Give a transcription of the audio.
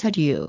said you.